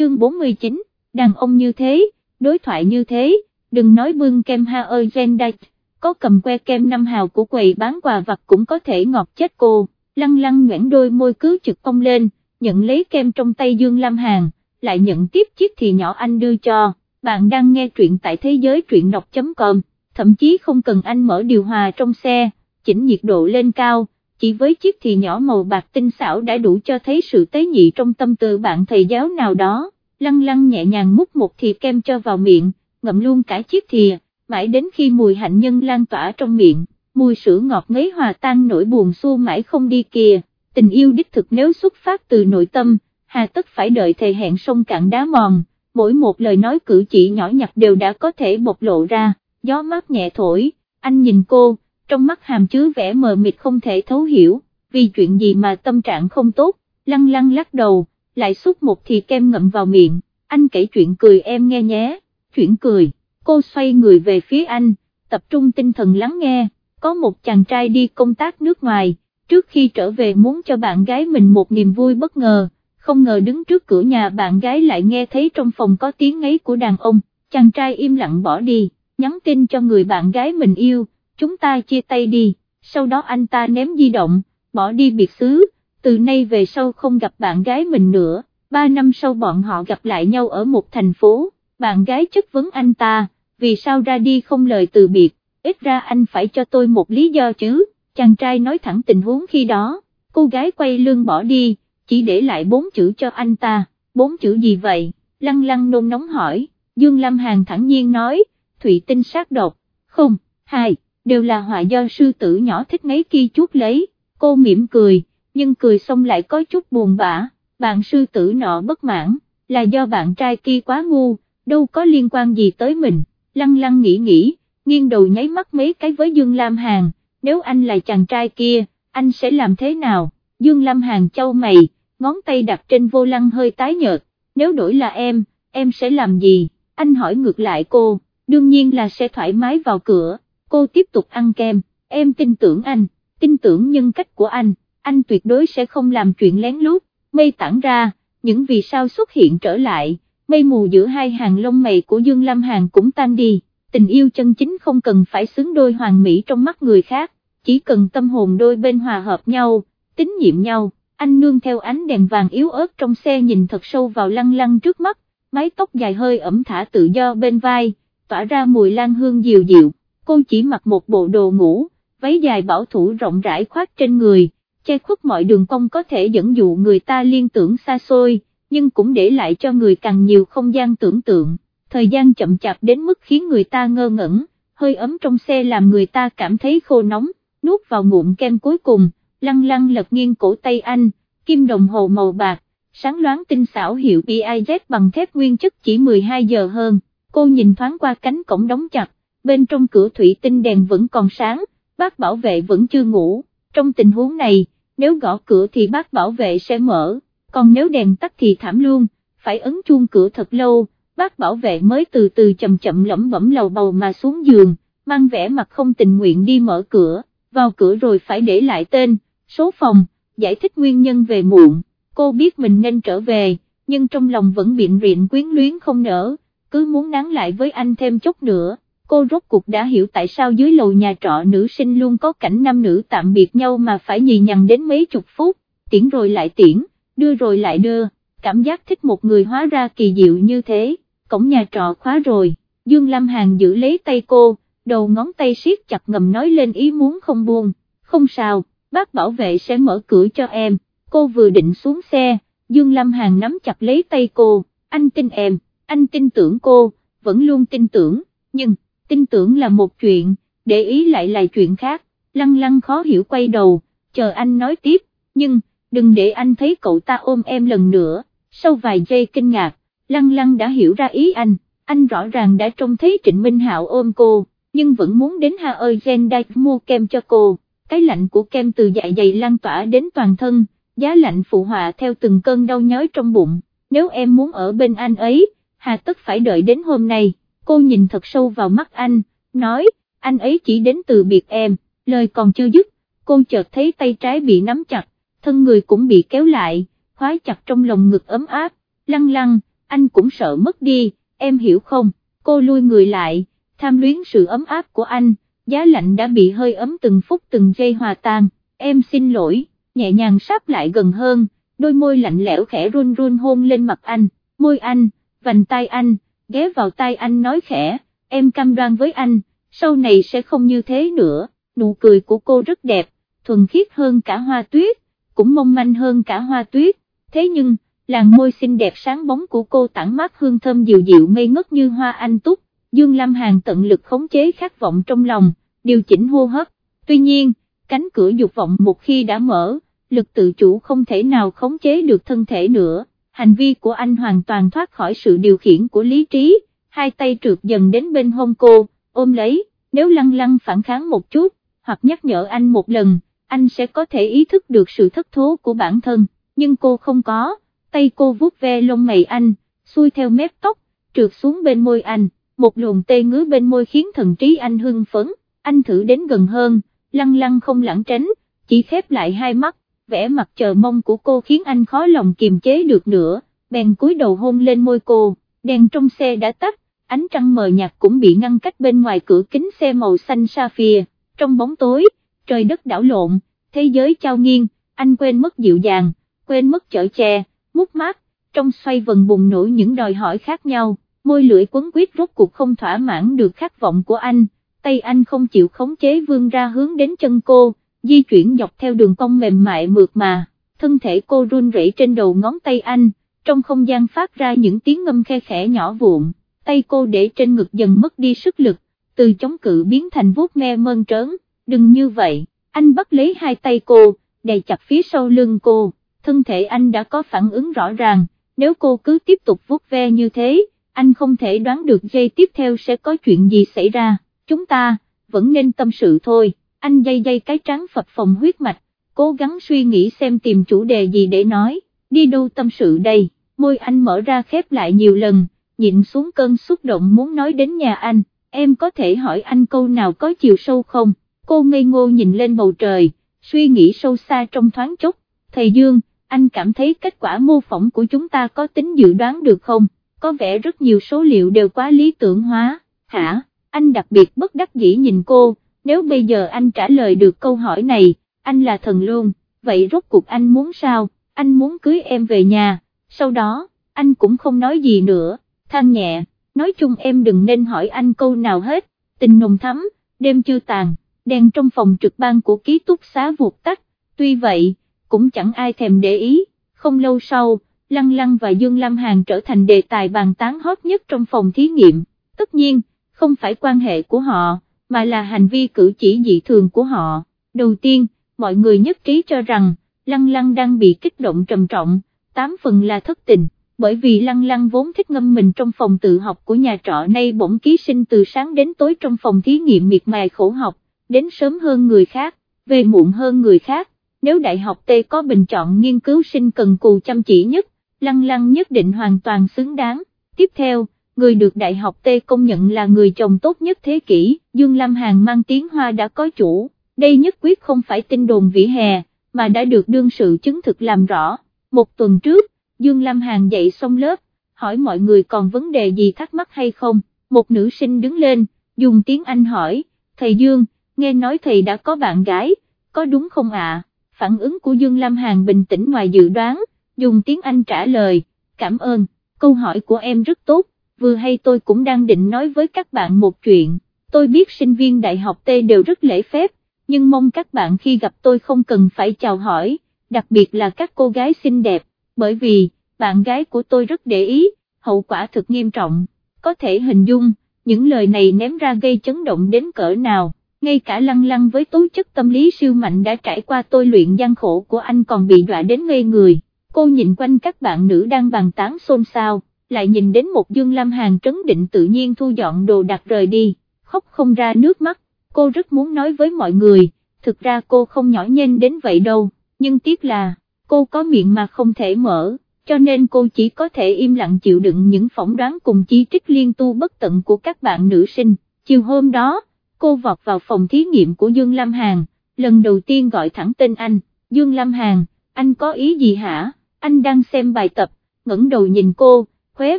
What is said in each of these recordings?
chương 49, đàn ông như thế, đối thoại như thế, đừng nói bưng kem ha ơi Zendite, có cầm que kem năm hào của quầy bán quà vặt cũng có thể ngọt chết cô, lăng lăng nguyễn đôi môi cứ trực cong lên, nhận lấy kem trong tay Dương Lam Hàn, lại nhận tiếp chiếc thì nhỏ anh đưa cho, bạn đang nghe truyện tại thế giới truyện đọc.com, thậm chí không cần anh mở điều hòa trong xe, chỉnh nhiệt độ lên cao, chỉ với chiếc thì nhỏ màu bạc tinh xảo đã đủ cho thấy sự tế nhị trong tâm tư bạn thầy giáo nào đó, lăng lăng nhẹ nhàng múc một thìa kem cho vào miệng, ngậm luôn cả chiếc thìa, mãi đến khi mùi hạnh nhân lan tỏa trong miệng, mùi sữa ngọt ngấy hòa tan nỗi buồn xua mãi không đi kìa, tình yêu đích thực nếu xuất phát từ nội tâm, hà tất phải đợi thề hẹn sông cạn đá mòn, mỗi một lời nói cử chỉ nhỏ nhặt đều đã có thể bộc lộ ra, gió mát nhẹ thổi, anh nhìn cô, trong mắt hàm chứa vẻ mờ mịt không thể thấu hiểu, vì chuyện gì mà tâm trạng không tốt, lăng lăng lắc đầu, lại xúc một thì kem ngậm vào miệng, anh kể chuyện cười em nghe nhé, chuyện cười, cô xoay người về phía anh, tập trung tinh thần lắng nghe, có một chàng trai đi công tác nước ngoài, trước khi trở về muốn cho bạn gái mình một niềm vui bất ngờ, không ngờ đứng trước cửa nhà bạn gái lại nghe thấy trong phòng có tiếng ấy của đàn ông, chàng trai im lặng bỏ đi, nhắn tin cho người bạn gái mình yêu, chúng ta chia tay đi, sau đó anh ta ném di động, bỏ đi biệt xứ, từ nay về sau không gặp bạn gái mình nữa, ba năm sau bọn họ gặp lại nhau ở một thành phố, bạn gái chất vấn anh ta, vì sao ra đi không lời từ biệt, ít ra anh phải cho tôi một lý do chứ, chàng trai nói thẳng tình huống khi đó, cô gái quay lưng bỏ đi, chỉ để lại bốn chữ cho anh ta, bốn chữ gì vậy, lăng lăng nôn nóng hỏi, Dương Lâm Hàn thẳng nhiên nói, thủy tinh sát độc, không, hai đều là họa do sư tử nhỏ thích mấy kia chút lấy, cô mỉm cười, nhưng cười xong lại có chút buồn bã, bạn sư tử nọ bất mãn, là do bạn trai kia quá ngu, đâu có liên quan gì tới mình, lăng lăng nghĩ nghĩ, nghiêng đầu nháy mắt mấy cái với Dương Lam Hàn, nếu anh là chàng trai kia, anh sẽ làm thế nào, Dương Lam Hàn châu mày, ngón tay đặt trên vô lăng hơi tái nhợt, nếu đổi là em, em sẽ làm gì, anh hỏi ngược lại cô, đương nhiên là sẽ thoải mái vào cửa cô tiếp tục ăn kem, em tin tưởng anh, tin tưởng nhân cách của anh, anh tuyệt đối sẽ không làm chuyện lén lút, mây tản ra, những vì sao xuất hiện trở lại, mây mù giữa hai hàng lông mày của Dương Lâm Hàn cũng tan đi, tình yêu chân chính không cần phải xứng đôi hoàng mỹ trong mắt người khác, chỉ cần tâm hồn đôi bên hòa hợp nhau, tín nhiệm nhau, anh nương theo ánh đèn vàng yếu ớt trong xe nhìn thật sâu vào lăng lăng trước mắt, mái tóc dài hơi ẩm thả tự do bên vai, tỏa ra mùi lan hương dịu dịu cô chỉ mặc một bộ đồ ngủ, váy dài bảo thủ rộng rãi khoác trên người, che khuất mọi đường cong có thể dẫn dụ người ta liên tưởng xa xôi, nhưng cũng để lại cho người càng nhiều không gian tưởng tượng, thời gian chậm chạp đến mức khiến người ta ngơ ngẩn, hơi ấm trong xe làm người ta cảm thấy khô nóng, nuốt vào ngụm kem cuối cùng, lăng lăng lật nghiêng cổ tay anh, kim đồng hồ màu bạc, sáng loáng tinh xảo hiệu BIZ bằng thép nguyên chất chỉ 12 giờ hơn, cô nhìn thoáng qua cánh cổng đóng chặt, bên trong cửa thủy tinh đèn vẫn còn sáng, bác bảo vệ vẫn chưa ngủ, trong tình huống này, nếu gõ cửa thì bác bảo vệ sẽ mở, còn nếu đèn tắt thì thảm luôn, phải ấn chuông cửa thật lâu, bác bảo vệ mới từ từ chậm chậm lẩm bẩm lầu bầu mà xuống giường, mang vẻ mặt không tình nguyện đi mở cửa, vào cửa rồi phải để lại tên, số phòng, giải thích nguyên nhân về muộn, cô biết mình nên trở về, nhưng trong lòng vẫn biện riện quyến luyến không nở, cứ muốn nán lại với anh thêm chút nữa cô rốt cuộc đã hiểu tại sao dưới lầu nhà trọ nữ sinh luôn có cảnh nam nữ tạm biệt nhau mà phải nhì nhằn đến mấy chục phút, tiễn rồi lại tiễn, đưa rồi lại đưa, cảm giác thích một người hóa ra kỳ diệu như thế, cổng nhà trọ khóa rồi, Dương Lam Hàn giữ lấy tay cô, đầu ngón tay siết chặt ngầm nói lên ý muốn không buông, không sao, bác bảo vệ sẽ mở cửa cho em, cô vừa định xuống xe, Dương Lam Hàn nắm chặt lấy tay cô, anh tin em, anh tin tưởng cô, vẫn luôn tin tưởng, nhưng tin tưởng là một chuyện, để ý lại là chuyện khác, lăng lăng khó hiểu quay đầu, chờ anh nói tiếp, nhưng, đừng để anh thấy cậu ta ôm em lần nữa, sau vài giây kinh ngạc, lăng lăng đã hiểu ra ý anh, anh rõ ràng đã trông thấy Trịnh Minh Hạo ôm cô, nhưng vẫn muốn đến Ha ơi Gen mua kem cho cô, cái lạnh của kem từ dạ dày lan tỏa đến toàn thân, giá lạnh phụ họa theo từng cơn đau nhói trong bụng, nếu em muốn ở bên anh ấy, hà tất phải đợi đến hôm nay cô nhìn thật sâu vào mắt anh, nói, anh ấy chỉ đến từ biệt em, lời còn chưa dứt, cô chợt thấy tay trái bị nắm chặt, thân người cũng bị kéo lại, khóa chặt trong lòng ngực ấm áp, lăng lăng, anh cũng sợ mất đi, em hiểu không, cô lui người lại, tham luyến sự ấm áp của anh, giá lạnh đã bị hơi ấm từng phút từng giây hòa tan, em xin lỗi, nhẹ nhàng sáp lại gần hơn, đôi môi lạnh lẽo khẽ run run hôn lên mặt anh, môi anh, vành tay anh, ghé vào tay anh nói khẽ, em cam đoan với anh, sau này sẽ không như thế nữa, nụ cười của cô rất đẹp, thuần khiết hơn cả hoa tuyết, cũng mong manh hơn cả hoa tuyết, thế nhưng, làn môi xinh đẹp sáng bóng của cô tản mát hương thơm dịu dịu ngây ngất như hoa anh túc, Dương Lam Hàn tận lực khống chế khát vọng trong lòng, điều chỉnh hô hấp, tuy nhiên, cánh cửa dục vọng một khi đã mở, lực tự chủ không thể nào khống chế được thân thể nữa, hành vi của anh hoàn toàn thoát khỏi sự điều khiển của lý trí, hai tay trượt dần đến bên hông cô, ôm lấy, nếu lăng lăng phản kháng một chút, hoặc nhắc nhở anh một lần, anh sẽ có thể ý thức được sự thất thố của bản thân, nhưng cô không có, tay cô vuốt ve lông mày anh, xuôi theo mép tóc, trượt xuống bên môi anh, một luồng tê ngứa bên môi khiến thần trí anh hưng phấn, anh thử đến gần hơn, lăng lăng không lãng tránh, chỉ khép lại hai mắt, vẻ mặt chờ mong của cô khiến anh khó lòng kiềm chế được nữa, bèn cúi đầu hôn lên môi cô, đèn trong xe đã tắt, ánh trăng mờ nhạt cũng bị ngăn cách bên ngoài cửa kính xe màu xanh sapphire, trong bóng tối, trời đất đảo lộn, thế giới trao nghiêng, anh quên mất dịu dàng, quên mất chở che, mút mát, trong xoay vần bùng nổ những đòi hỏi khác nhau, môi lưỡi quấn quýt rốt cuộc không thỏa mãn được khát vọng của anh, tay anh không chịu khống chế vươn ra hướng đến chân cô, di chuyển dọc theo đường cong mềm mại mượt mà, thân thể cô run rẩy trên đầu ngón tay anh, trong không gian phát ra những tiếng ngâm khe khẽ nhỏ vụn, tay cô để trên ngực dần mất đi sức lực, từ chống cự biến thành vuốt me mơn trớn, đừng như vậy, anh bắt lấy hai tay cô, đè chặt phía sau lưng cô, thân thể anh đã có phản ứng rõ ràng, nếu cô cứ tiếp tục vuốt ve như thế, anh không thể đoán được giây tiếp theo sẽ có chuyện gì xảy ra, chúng ta, vẫn nên tâm sự thôi, anh dây dây cái trán phập phòng huyết mạch, cố gắng suy nghĩ xem tìm chủ đề gì để nói, đi đâu tâm sự đây, môi anh mở ra khép lại nhiều lần, nhịn xuống cơn xúc động muốn nói đến nhà anh, em có thể hỏi anh câu nào có chiều sâu không, cô ngây ngô nhìn lên bầu trời, suy nghĩ sâu xa trong thoáng chốc, thầy Dương, anh cảm thấy kết quả mô phỏng của chúng ta có tính dự đoán được không, có vẻ rất nhiều số liệu đều quá lý tưởng hóa, hả, anh đặc biệt bất đắc dĩ nhìn cô, nếu bây giờ anh trả lời được câu hỏi này, anh là thần luôn, vậy rốt cuộc anh muốn sao, anh muốn cưới em về nhà, sau đó, anh cũng không nói gì nữa, than nhẹ, nói chung em đừng nên hỏi anh câu nào hết, tình nồng thắm, đêm chưa tàn, đèn trong phòng trực ban của ký túc xá vụt tắt, tuy vậy, cũng chẳng ai thèm để ý, không lâu sau, Lăng Lăng và Dương Lam Hàn trở thành đề tài bàn tán hot nhất trong phòng thí nghiệm, tất nhiên, không phải quan hệ của họ, mà là hành vi cử chỉ dị thường của họ, đầu tiên, mọi người nhất trí cho rằng, Lăng Lăng đang bị kích động trầm trọng, tám phần là thất tình bởi vì lăng lăng vốn thích ngâm mình trong phòng tự học của nhà trọ nay bỗng ký sinh từ sáng đến tối trong phòng thí nghiệm miệt mài khổ học, đến sớm hơn người khác, về muộn hơn người khác, nếu đại học T có bình chọn nghiên cứu sinh cần cù chăm chỉ nhất, lăng lăng nhất định hoàn toàn xứng đáng, tiếp theo, người được đại học T công nhận là người chồng tốt nhất thế kỷ, Dương Lam Hàn mang tiếng hoa đã có chủ, đây nhất quyết không phải tin đồn vỉa hè, mà đã được đương sự chứng thực làm rõ, một tuần trước, Dương Lam Hàn dậy xong lớp, hỏi mọi người còn vấn đề gì thắc mắc hay không, một nữ sinh đứng lên, dùng tiếng Anh hỏi, thầy Dương, nghe nói thầy đã có bạn gái, có đúng không ạ? Phản ứng của Dương Lam Hàn bình tĩnh ngoài dự đoán, dùng tiếng Anh trả lời, cảm ơn, câu hỏi của em rất tốt, vừa hay tôi cũng đang định nói với các bạn một chuyện, tôi biết sinh viên đại học T đều rất lễ phép, nhưng mong các bạn khi gặp tôi không cần phải chào hỏi, đặc biệt là các cô gái xinh đẹp bởi vì, bạn gái của tôi rất để ý, hậu quả thực nghiêm trọng, có thể hình dung, những lời này ném ra gây chấn động đến cỡ nào, ngay cả lăng lăng với tố chất tâm lý siêu mạnh đã trải qua tôi luyện gian khổ của anh còn bị đọa đến ngây người, cô nhìn quanh các bạn nữ đang bàn tán xôn xao, lại nhìn đến một Dương Lam Hàn trấn định tự nhiên thu dọn đồ đặt rời đi, khóc không ra nước mắt, cô rất muốn nói với mọi người, thực ra cô không nhỏ nhen đến vậy đâu, nhưng tiếc là, cô có miệng mà không thể mở, cho nên cô chỉ có thể im lặng chịu đựng những phỏng đoán cùng chi trích liên tu bất tận của các bạn nữ sinh. Chiều hôm đó, cô vọt vào phòng thí nghiệm của Dương Lam Hàn, lần đầu tiên gọi thẳng tên anh, Dương Lam Hàn, anh có ý gì hả, anh đang xem bài tập, ngẩng đầu nhìn cô, khóe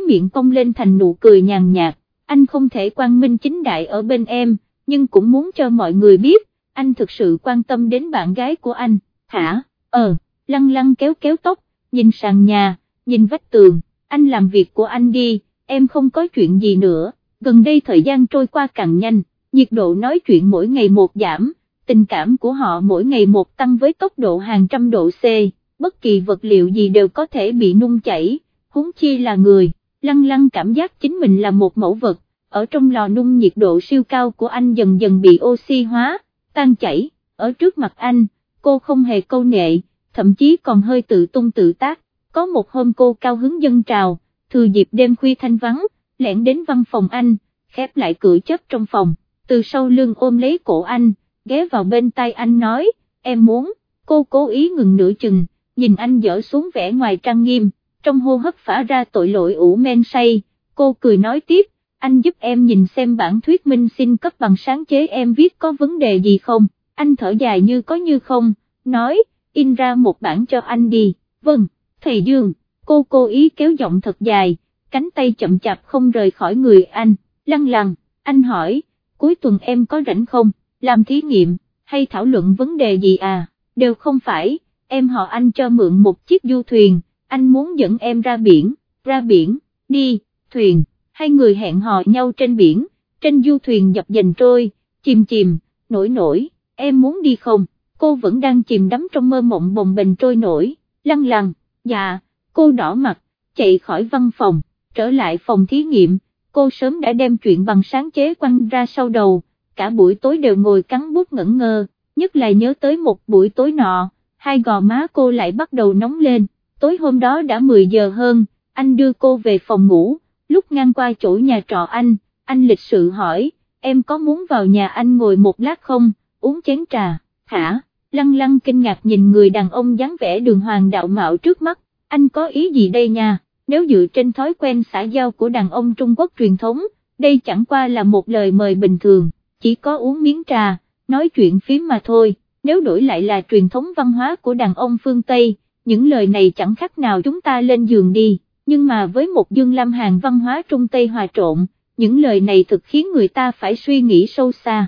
miệng cong lên thành nụ cười nhàn nhạt, anh không thể quang minh chính đại ở bên em, nhưng cũng muốn cho mọi người biết, anh thực sự quan tâm đến bạn gái của anh, hả, ờ, lăng lăng kéo kéo tóc, nhìn sàn nhà, nhìn vách tường, anh làm việc của anh đi, em không có chuyện gì nữa, gần đây thời gian trôi qua càng nhanh, nhiệt độ nói chuyện mỗi ngày một giảm, tình cảm của họ mỗi ngày một tăng với tốc độ hàng trăm độ C, bất kỳ vật liệu gì đều có thể bị nung chảy, huống chi là người, lăng lăng cảm giác chính mình là một mẫu vật, ở trong lò nung nhiệt độ siêu cao của anh dần dần bị oxy hóa, tan chảy, ở trước mặt anh, cô không hề câu nệ, thậm chí còn hơi tự tung tự tác, có một hôm cô cao hứng dân trào, thừa dịp đêm khuya thanh vắng, lẻn đến văn phòng anh, khép lại cửa chấp trong phòng, từ sau lưng ôm lấy cổ anh, ghé vào bên tay anh nói, em muốn, cô cố ý ngừng nửa chừng, nhìn anh dở xuống vẻ ngoài trang nghiêm, trong hô hấp phả ra tội lỗi ủ men say, cô cười nói tiếp, anh giúp em nhìn xem bản thuyết minh xin cấp bằng sáng chế em viết có vấn đề gì không, anh thở dài như có như không, nói, in ra một bản cho anh đi, vâng, thầy Dương, cô cố ý kéo giọng thật dài, cánh tay chậm chạp không rời khỏi người anh, lăng lăng, anh hỏi, cuối tuần em có rảnh không, làm thí nghiệm, hay thảo luận vấn đề gì à, đều không phải, em họ anh cho mượn một chiếc du thuyền, anh muốn dẫn em ra biển, ra biển, đi, thuyền, hai người hẹn hò nhau trên biển, trên du thuyền dập dành trôi, chìm chìm, nổi nổi, em muốn đi không, cô vẫn đang chìm đắm trong mơ mộng bồng bềnh trôi nổi, lăng lăng, dạ, cô đỏ mặt, chạy khỏi văn phòng, trở lại phòng thí nghiệm, cô sớm đã đem chuyện bằng sáng chế quăng ra sau đầu, cả buổi tối đều ngồi cắn bút ngẩn ngơ, nhất là nhớ tới một buổi tối nọ, hai gò má cô lại bắt đầu nóng lên, tối hôm đó đã 10 giờ hơn, anh đưa cô về phòng ngủ, lúc ngang qua chỗ nhà trọ anh, anh lịch sự hỏi, em có muốn vào nhà anh ngồi một lát không, uống chén trà, hả, lăng lăng kinh ngạc nhìn người đàn ông dáng vẻ đường hoàng đạo mạo trước mắt, anh có ý gì đây nha, nếu dựa trên thói quen xã giao của đàn ông Trung Quốc truyền thống, đây chẳng qua là một lời mời bình thường, chỉ có uống miếng trà, nói chuyện phím mà thôi, nếu đổi lại là truyền thống văn hóa của đàn ông phương Tây, những lời này chẳng khác nào chúng ta lên giường đi, nhưng mà với một dương lâm hàng văn hóa Trung Tây hòa trộn, những lời này thực khiến người ta phải suy nghĩ sâu xa.